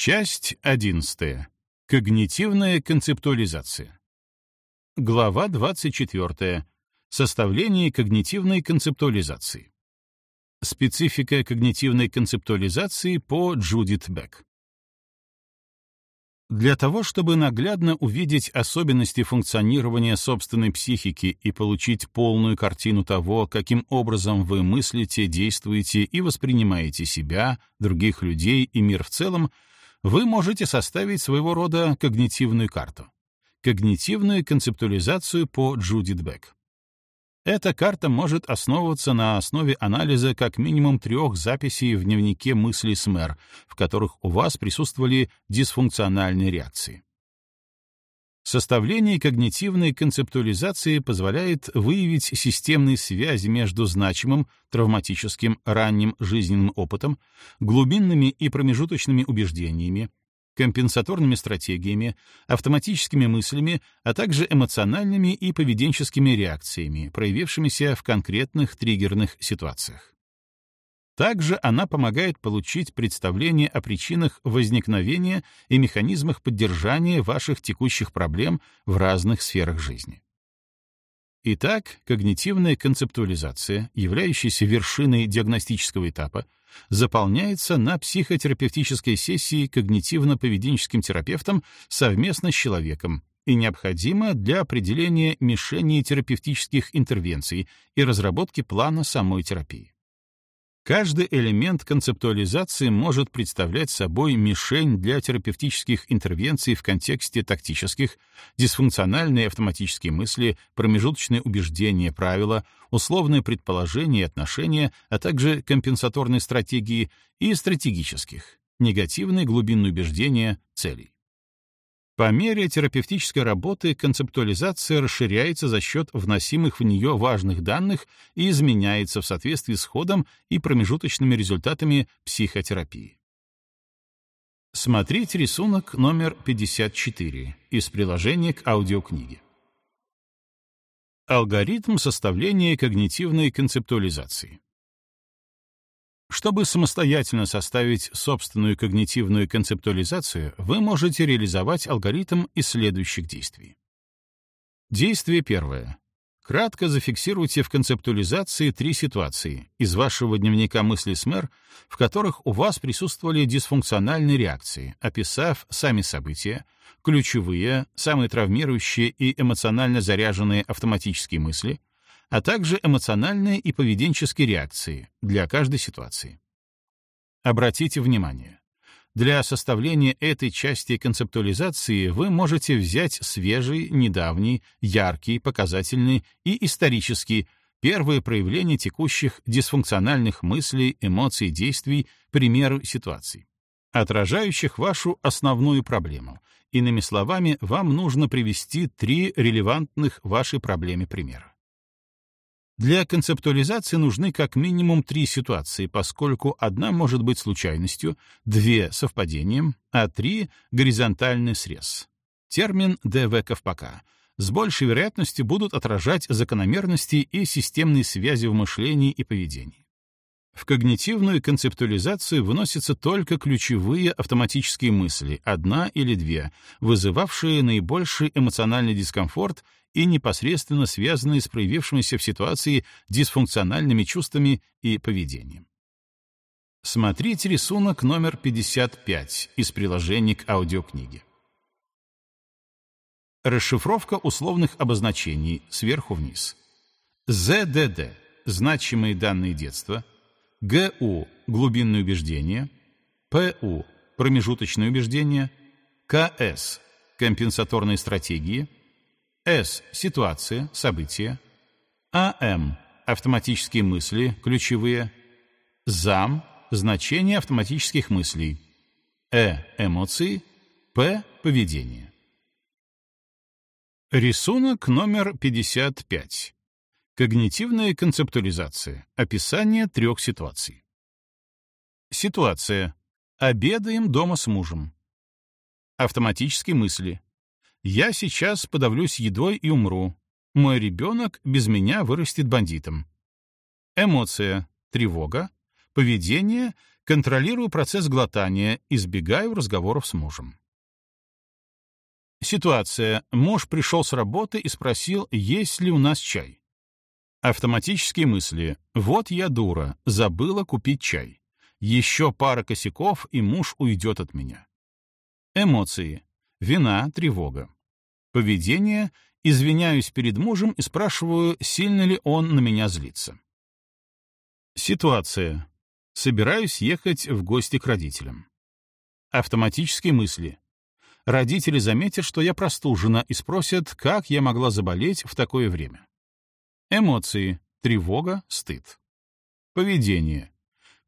Часть 11. Когнитивная концептуализация. Глава 24. Составление когнитивной концептуализации. Специфика когнитивной концептуализации по Джудит Бек. Для того, чтобы наглядно увидеть особенности функционирования собственной психики и получить полную картину того, каким образом вы мыслите, действуете и воспринимаете себя, других людей и мир в целом, вы можете составить своего рода когнитивную карту. Когнитивную концептуализацию по Джудит Бек. Эта карта может основываться на основе анализа как минимум трех записей в дневнике мыслей СМЭР, в которых у вас присутствовали дисфункциональные реакции. Составление когнитивной концептуализации позволяет выявить системные связи между значимым, травматическим, ранним жизненным опытом, глубинными и промежуточными убеждениями, компенсаторными стратегиями, автоматическими мыслями, а также эмоциональными и поведенческими реакциями, проявившимися в конкретных триггерных ситуациях. Также она помогает получить представление о причинах возникновения и механизмах поддержания ваших текущих проблем в разных сферах жизни. Итак, когнитивная концептуализация, являющаяся вершиной диагностического этапа, заполняется на психотерапевтической сессии когнитивно-поведенческим терапевтом совместно с человеком и необходима для определения мишени терапевтических интервенций и разработки плана самой терапии. Каждый элемент концептуализации может представлять собой мишень для терапевтических интервенций в контексте тактических, дисфункциональные автоматические мысли, промежуточные убеждения, правила, условные предположения и отношения, а также компенсаторные стратегии и стратегических, негативные глубинные убеждения, целей. По мере терапевтической работы концептуализация расширяется за счет вносимых в нее важных данных и изменяется в соответствии с ходом и промежуточными результатами психотерапии. Смотрите рисунок номер 54 из приложения к аудиокниге. Алгоритм составления когнитивной концептуализации. Чтобы самостоятельно составить собственную когнитивную концептуализацию, вы можете реализовать алгоритм из следующих действий. Действие первое. Кратко зафиксируйте в концептуализации три ситуации из вашего дневника мысли СМЭР, в которых у вас присутствовали дисфункциональные реакции, описав сами события, ключевые, самые травмирующие и эмоционально заряженные автоматические мысли, а также эмоциональные и поведенческие реакции для каждой ситуации. Обратите внимание, для составления этой части концептуализации вы можете взять свежий, недавний, яркий, показательный и исторический первые проявления текущих дисфункциональных мыслей, эмоций, действий, примеру ситуаций, отражающих вашу основную проблему. Иными словами, вам нужно привести три релевантных вашей проблеме примера. Для концептуализации нужны как минимум три ситуации, поскольку одна может быть случайностью, две — совпадением, а три — горизонтальный срез. Термин ДВ Ковпака с большей вероятностью будут отражать закономерности и системные связи в мышлении и поведении. В когнитивную концептуализацию выносятся только ключевые автоматические мысли, одна или две, вызывавшие наибольший эмоциональный дискомфорт и непосредственно связанные с проявившимися в ситуации дисфункциональными чувствами и поведением. Смотрите рисунок номер 55 из приложения к аудиокниге. Расшифровка условных обозначений сверху вниз. ЗДД — значимые данные детства, ГУ — глубинные убеждения, ПУ — промежуточные убеждения, КС — компенсаторные стратегии, с. Ситуация, события. АМ. Автоматические мысли, ключевые. ЗАМ. Значение автоматических мыслей. Э. Эмоции. П. Поведение. Рисунок номер 55. Когнитивная концептуализация. Описание трех ситуаций. Ситуация. Обедаем дома с мужем. Автоматические мысли. Я сейчас подавлюсь едой и умру. Мой ребенок без меня вырастет бандитом. Эмоция — тревога. Поведение — Контролирую процесс глотания, избегаю разговоров с мужем. Ситуация. Муж пришел с работы и спросил, есть ли у нас чай. Автоматические мысли. Вот я дура, забыла купить чай. Еще пара косяков, и муж уйдет от меня. Эмоции. Вина, тревога. Поведение. Извиняюсь перед мужем и спрашиваю, сильно ли он на меня злится. Ситуация. Собираюсь ехать в гости к родителям. Автоматические мысли. Родители заметят, что я простужена, и спросят, как я могла заболеть в такое время. Эмоции. Тревога, стыд. Поведение.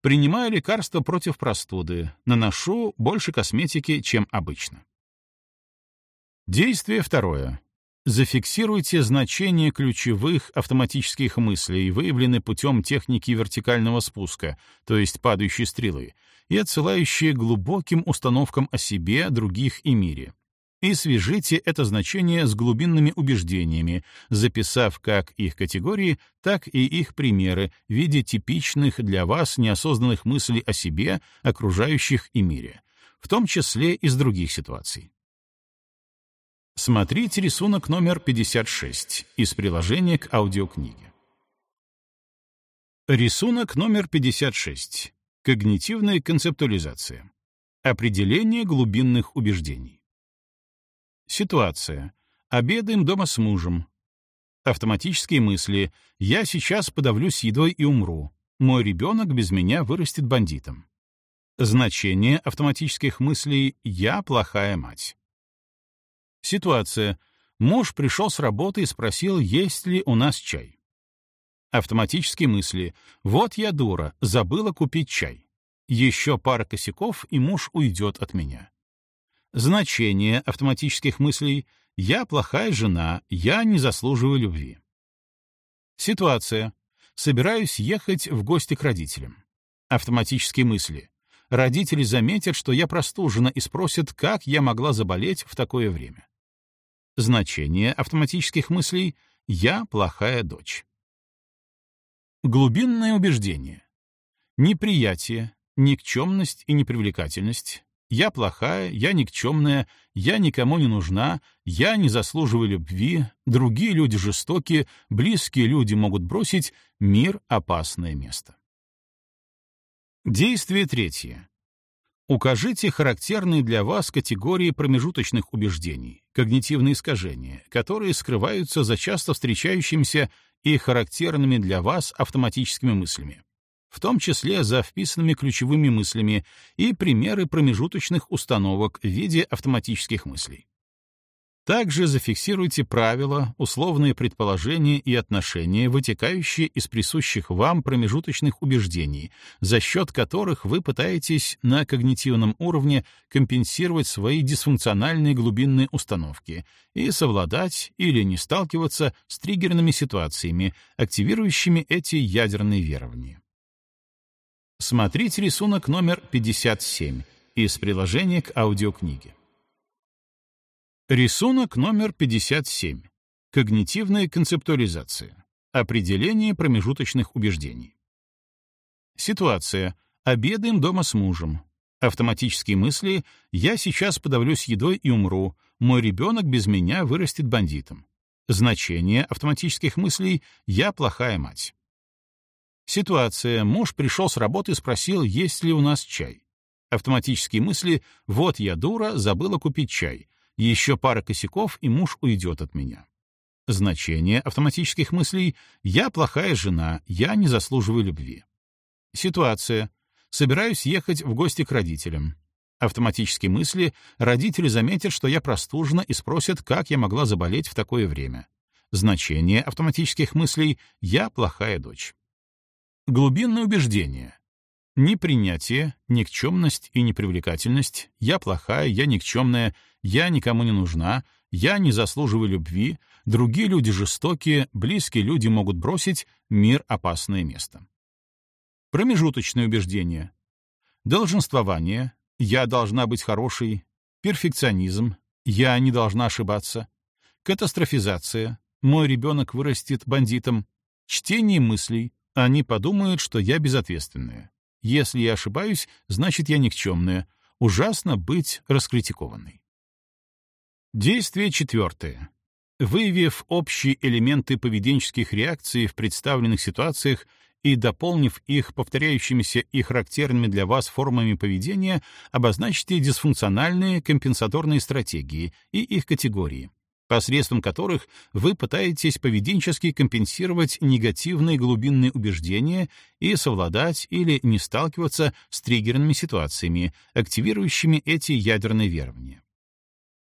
Принимаю лекарства против простуды, наношу больше косметики, чем обычно. Действие второе. Зафиксируйте значение ключевых автоматических мыслей, выявленные путем техники вертикального спуска, то есть падающей стрелы, и отсылающие глубоким установкам о себе, других и мире. И свяжите это значение с глубинными убеждениями, записав как их категории, так и их примеры в виде типичных для вас неосознанных мыслей о себе, окружающих и мире, в том числе из других ситуаций. Смотрите рисунок номер 56 из приложения к аудиокниге. Рисунок номер 56. Когнитивная концептуализация. Определение глубинных убеждений. Ситуация. Обедаем дома с мужем. Автоматические мысли. Я сейчас подавлюсь едой и умру. Мой ребенок без меня вырастет бандитом. Значение автоматических мыслей «я плохая мать». Ситуация. Муж пришел с работы и спросил, есть ли у нас чай. Автоматические мысли. Вот я дура, забыла купить чай. Еще пара косяков, и муж уйдет от меня. Значение автоматических мыслей. Я плохая жена, я не заслуживаю любви. Ситуация. Собираюсь ехать в гости к родителям. Автоматические мысли. Родители заметят, что я простужена и спросят, как я могла заболеть в такое время. Значение автоматических мыслей «я плохая дочь». Глубинное убеждение. Неприятие, никчемность и непривлекательность. Я плохая, я никчемная, я никому не нужна, я не заслуживаю любви, другие люди жестоки, близкие люди могут бросить, мир — опасное место. Действие третье. Укажите характерные для вас категории промежуточных убеждений, когнитивные искажения, которые скрываются за часто встречающимися и характерными для вас автоматическими мыслями, в том числе за вписанными ключевыми мыслями и примеры промежуточных установок в виде автоматических мыслей. Также зафиксируйте правила, условные предположения и отношения, вытекающие из присущих вам промежуточных убеждений, за счет которых вы пытаетесь на когнитивном уровне компенсировать свои дисфункциональные глубинные установки и совладать или не сталкиваться с триггерными ситуациями, активирующими эти ядерные верования. Смотрите рисунок номер 57 из приложения к аудиокниге. Рисунок номер 57. Когнитивная концептуализация. Определение промежуточных убеждений. Ситуация. Обедаем дома с мужем. Автоматические мысли «я сейчас подавлюсь едой и умру», «мой ребенок без меня вырастет бандитом». Значение автоматических мыслей «я плохая мать». Ситуация. Муж пришел с работы спросил, есть ли у нас чай. Автоматические мысли «вот я дура, забыла купить чай», еще пара косяков, и муж уйдет от меня. Значение автоматических мыслей «я плохая жена, я не заслуживаю любви». Ситуация. Собираюсь ехать в гости к родителям. Автоматические мысли родители заметят, что я простужена и спросят, как я могла заболеть в такое время. Значение автоматических мыслей «я плохая дочь». Глубинное убеждение. Непринятие, никчемность и непривлекательность, я плохая, я никчемная, я никому не нужна, я не заслуживаю любви, другие люди жестокие, близкие люди могут бросить, мир — опасное место. Промежуточное убеждение. Долженствование, я должна быть хорошей, перфекционизм, я не должна ошибаться, катастрофизация, мой ребенок вырастет бандитом, чтение мыслей, они подумают, что я безответственная Если я ошибаюсь, значит, я никчемная. Ужасно быть раскритикованной. Действие четвертое. Выявив общие элементы поведенческих реакций в представленных ситуациях и дополнив их повторяющимися и характерными для вас формами поведения, обозначьте дисфункциональные компенсаторные стратегии и их категории, посредством которых вы пытаетесь поведенчески компенсировать негативные глубинные убеждения и совладать или не сталкиваться с триггерными ситуациями, активирующими эти ядерные верования.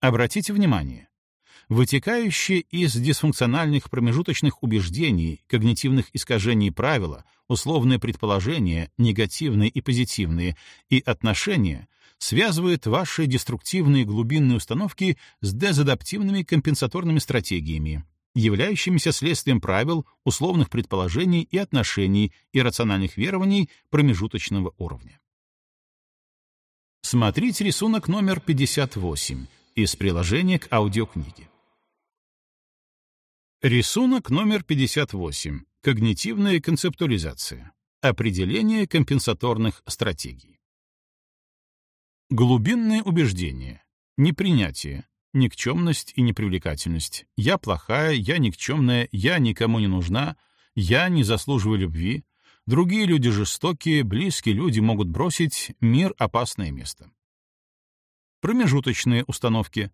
Обратите внимание, вытекающие из дисфункциональных промежуточных убеждений, когнитивных искажений правила, условные предположения, негативные и позитивные, и отношения — связывает ваши деструктивные глубинные установки с дезадаптивными компенсаторными стратегиями, являющимися следствием правил, условных предположений и отношений и рациональных верований промежуточного уровня. Смотрите рисунок номер 58 из приложения к аудиокниге. Рисунок номер 58. Когнитивная концептуализация. Определение компенсаторных стратегий. Глубинные убеждения, непринятие, никчемность и непривлекательность. Я плохая, я никчемная, я никому не нужна, я не заслуживаю любви, другие люди жестокие, близкие люди могут бросить, мир — опасное место. Промежуточные установки.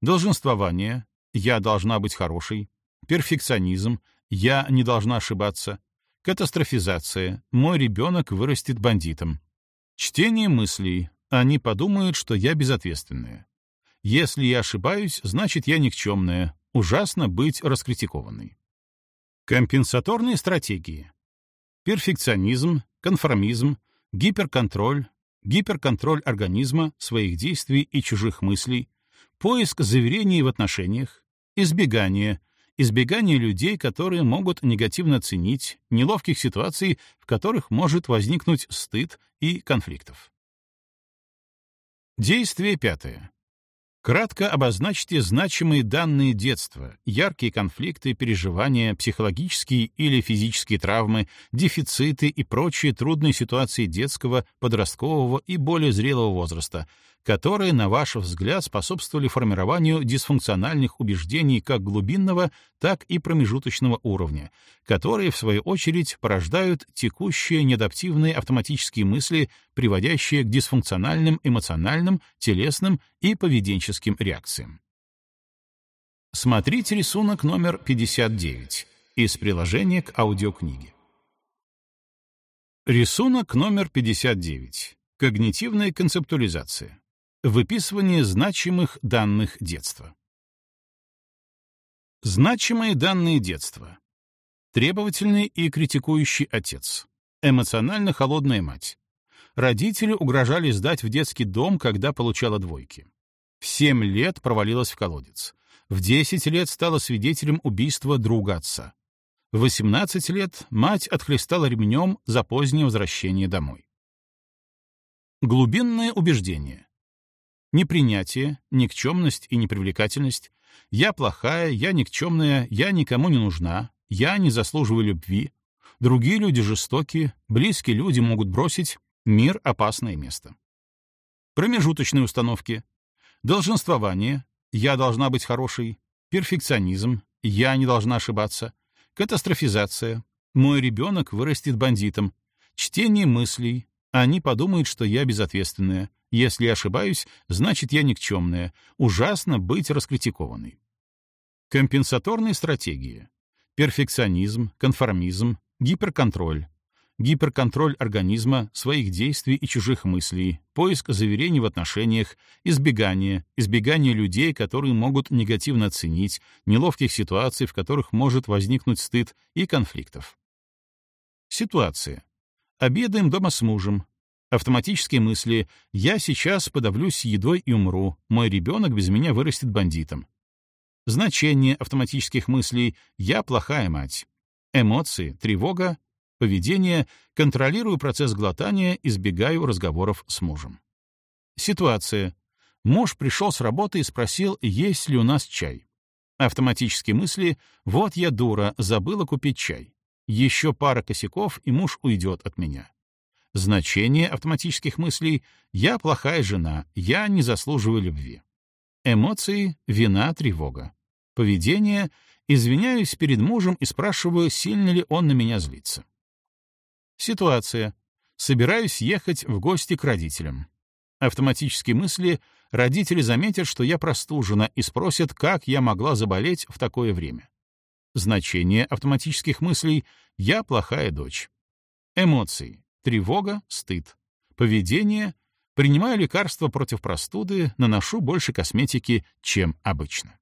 Долженствование, я должна быть хорошей, перфекционизм, я не должна ошибаться, катастрофизация, мой ребенок вырастет бандитом. Чтение мыслей, они подумают, что я безответственная. Если я ошибаюсь, значит, я никчемная. Ужасно быть раскритикованной. Компенсаторные стратегии. Перфекционизм, конформизм, гиперконтроль, гиперконтроль организма, своих действий и чужих мыслей, поиск заверений в отношениях, избегание, избегание людей, которые могут негативно ценить, неловких ситуаций, в которых может возникнуть стыд и конфликтов. Действие пятое. Кратко обозначьте значимые данные детства, яркие конфликты, переживания, психологические или физические травмы, дефициты и прочие трудные ситуации детского, подросткового и более зрелого возраста, которые, на ваш взгляд, способствовали формированию дисфункциональных убеждений как глубинного, так и промежуточного уровня, которые, в свою очередь, порождают текущие неадаптивные автоматические мысли, приводящие к дисфункциональным эмоциональным, телесным и поведенческим реакциям. Смотрите рисунок номер 59 из приложения к аудиокниге. Рисунок номер 59. Когнитивная концептуализация. Выписывание значимых данных детства. Значимые данные детства. Требовательный и критикующий отец. Эмоционально холодная мать. Родители угрожали сдать в детский дом, когда получала двойки. В 7 лет провалилась в колодец. В 10 лет стала свидетелем убийства друга отца. В 18 лет мать отхлестала ремнем за позднее возвращение домой. Глубинное убеждение непринятие, никчемность и непривлекательность, я плохая, я никчемная, я никому не нужна, я не заслуживаю любви, другие люди жестокие, близкие люди могут бросить, мир — опасное место. Промежуточные установки. Долженствование, я должна быть хорошей, перфекционизм, я не должна ошибаться, катастрофизация, мой ребенок вырастет бандитом, чтение мыслей, они подумают, что я безответственная, если ошибаюсь, значит, я никчемная. Ужасно быть раскритикованной. Компенсаторные стратегии. Перфекционизм, конформизм, гиперконтроль. Гиперконтроль организма, своих действий и чужих мыслей, поиск заверений в отношениях, избегание, избегание людей, которые могут негативно оценить, неловких ситуаций, в которых может возникнуть стыд, и конфликтов. Ситуация. Обедаем дома с мужем, Автоматические мысли «я сейчас подавлюсь едой и умру, мой ребенок без меня вырастет бандитом». Значение автоматических мыслей «я плохая мать». Эмоции, тревога, поведение, контролирую процесс глотания, избегаю разговоров с мужем. Ситуация. Муж пришел с работы и спросил, есть ли у нас чай. Автоматические мысли «вот я дура, забыла купить чай». Еще пара косяков, и муж уйдет от меня. Значение автоматических мыслей «я плохая жена», «я не заслуживаю любви». Эмоции — вина, тревога. Поведение — извиняюсь перед мужем и спрашиваю, сильно ли он на меня злится. Ситуация. Собираюсь ехать в гости к родителям. Автоматические мысли — родители заметят, что я простужена, и спросят, как я могла заболеть в такое время. Значение автоматических мыслей — я плохая дочь. Эмоции — тревога, стыд. Поведение — принимаю лекарства против простуды, наношу больше косметики, чем обычно.